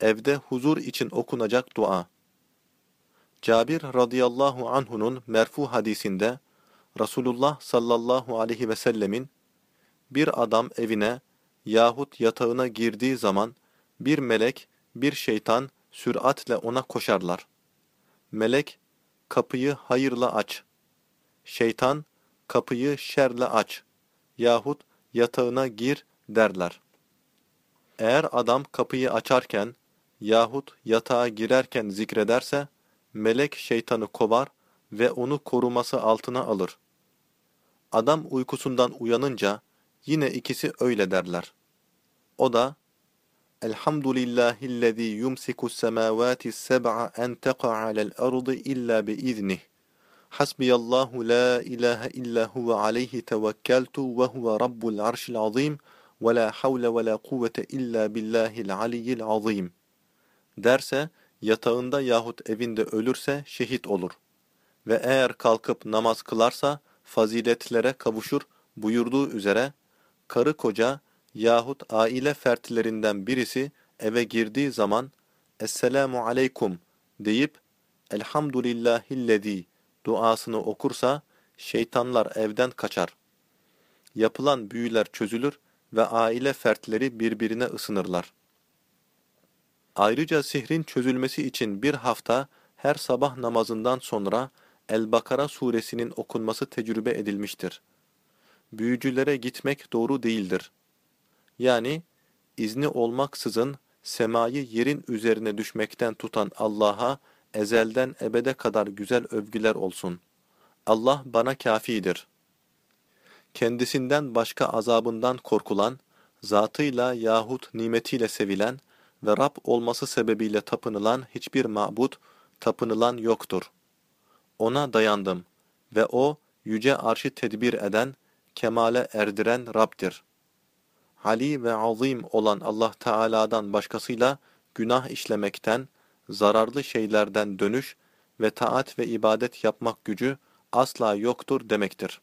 Evde huzur için okunacak dua. Cabir radıyallahu anhu'nun merfu hadisinde Resulullah sallallahu aleyhi ve sellemin bir adam evine yahut yatağına girdiği zaman bir melek, bir şeytan süratle ona koşarlar. Melek, kapıyı hayırla aç. Şeytan, kapıyı şerle aç. Yahut yatağına gir derler. Eğer adam kapıyı açarken yahut yatağa girerken zikrederse, melek şeytanı kovar ve onu koruması altına alır. Adam uykusundan uyanınca yine ikisi öyle derler. O da, Elhamdülillahillezî yumsikus semâvâti seb'a en teqa alel ardı illa biiznih. Hasbiyallahu la ilahe illa huve aleyhi tevekkeltu ve huve rabbul arşil azim ve la havle ve la kuvvete illa billahil aliyyil azim. Derse, yatağında yahut evinde ölürse şehit olur. Ve eğer kalkıp namaz kılarsa faziletlere kavuşur buyurduğu üzere, karı koca yahut aile fertlerinden birisi eve girdiği zaman Esselamu aleykum deyip Elhamdülillahillezî duasını okursa şeytanlar evden kaçar. Yapılan büyüler çözülür ve aile fertleri birbirine ısınırlar. Ayrıca sihrin çözülmesi için bir hafta her sabah namazından sonra El-Bakara suresinin okunması tecrübe edilmiştir. Büyücülere gitmek doğru değildir. Yani izni olmaksızın semayı yerin üzerine düşmekten tutan Allah'a ezelden ebede kadar güzel övgüler olsun. Allah bana kafidir. Kendisinden başka azabından korkulan, zatıyla yahut nimetiyle sevilen ve Rab olması sebebiyle tapınılan hiçbir mabut, tapınılan yoktur. Ona dayandım ve O, yüce arşı tedbir eden, kemale erdiren Rab'dir. Ali ve azim olan Allah Teala'dan başkasıyla günah işlemekten, zararlı şeylerden dönüş ve taat ve ibadet yapmak gücü asla yoktur demektir.